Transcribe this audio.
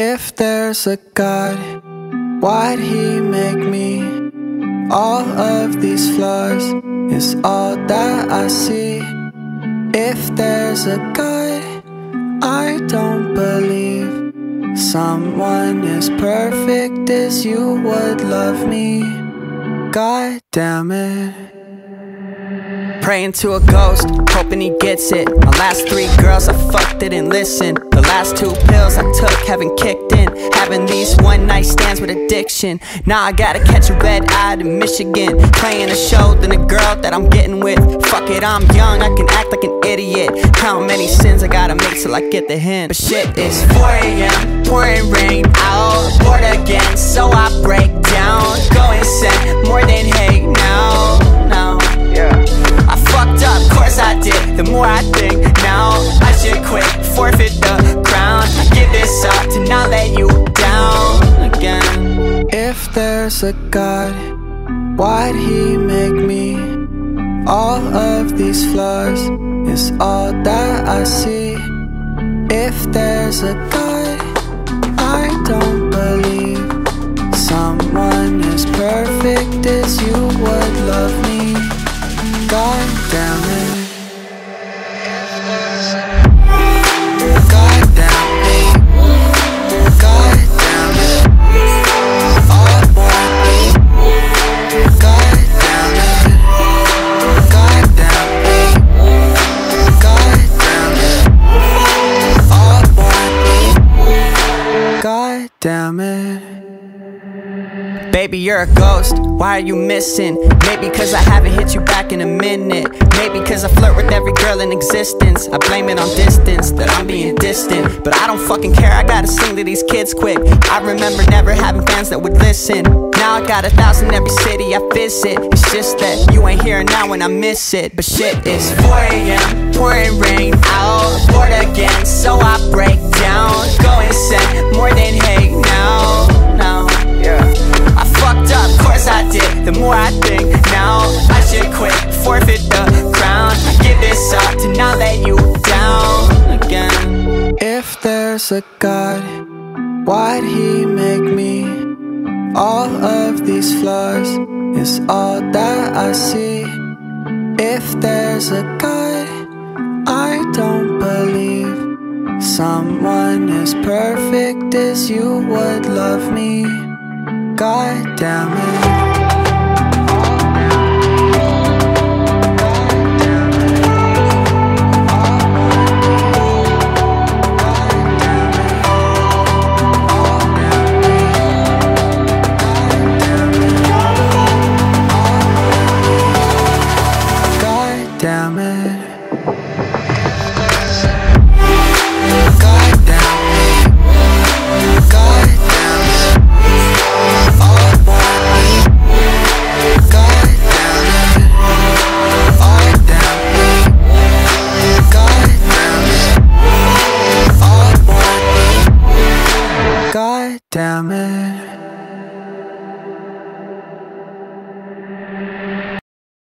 If there's a God, why'd He make me? All of these flaws is all that I see. If there's a God, I don't believe someone as perfect as you would love me. God damn it. Praying to a ghost, hoping he gets it. My last three girls, I fucked didn't listen. Last two pills I took haven't kicked in. Having these one night stands with addiction. Now I gotta catch a red eye to Michigan. Playing a show, than a girl that I'm getting with. Fuck it, I'm young, I can act like an idiot. How many sins I gotta make till I get the hint? But shit, it's 4 a.m., pouring rain out. Bored again, so I break down. Go insane, more than hate now. Now, yeah. I fucked up, course I did. The more I think, now I should quit, forfeit the crown. Give this up to not let you down again. If there's a God, why'd He make me? All of these flaws is all that I see. If there's a God, I don't believe someone as perfect as you would love me. God Baby, you're a ghost. Why are you missing? Maybe cause I haven't hit you back in a minute. Maybe cause I flirt with every girl in existence. I blame it on distance, that I'm being distant. But I don't fucking care, I gotta sing to these kids quick. I remember never having fans that would listen. Now I got a thousand every city I visit. It's just that you ain't here now when I miss it. But shit, it's 4 a.m., pouring rain out. Bored again, so I break down. Go insane, more than hate There's a God, why'd He make me? All of these flaws is all that I see. If there's a God, I don't believe someone as perfect as you would love me. God damn it. Damn it.